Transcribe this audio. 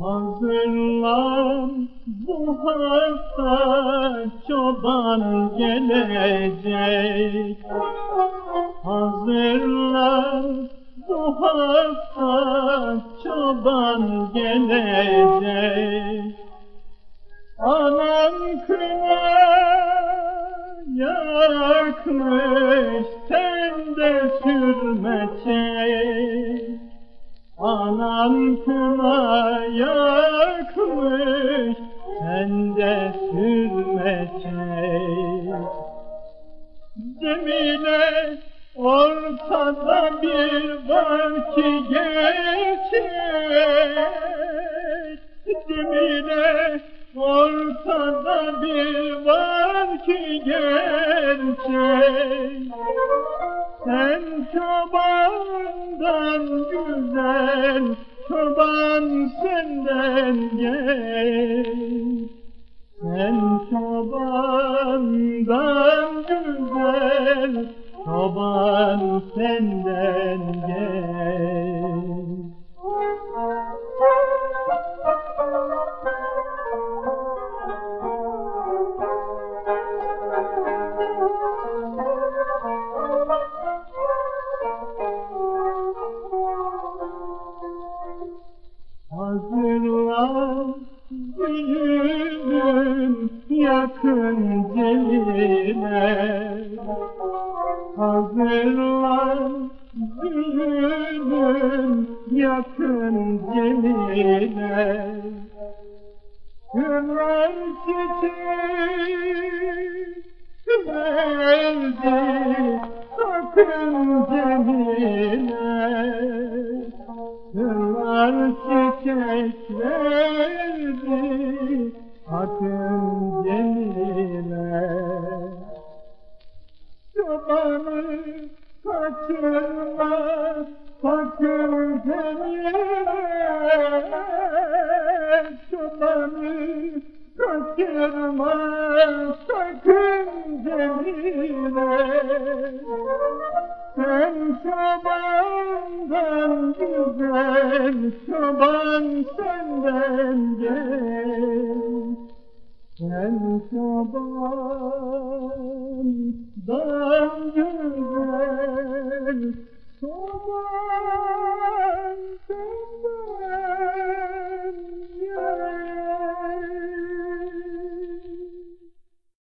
Hazırlan bu hafta çoban gelecek. Hazırlan bu hafta çoban gelecek. Anam kız yakmış sen de sürme çek Anam kına yakmış sen de sürme çek Cemile ortada bir var ki gerçek Cemile ortada bir var ki gerçek Sen çobandan güzel çoban senden gel sen çobandan güzel, çoban senden gel. Hazırlan gülüm yakın geline. Hazırlan gülüm yakın geline. Hürrem sakın Çiçek verdi Hakkın Cemile Çobanı kaçırma Sakın Cemile Çobanı kaçırma Sakın Cemile sen çobandan güzel, çoban senden gel. Sen çobandan güzel, çoban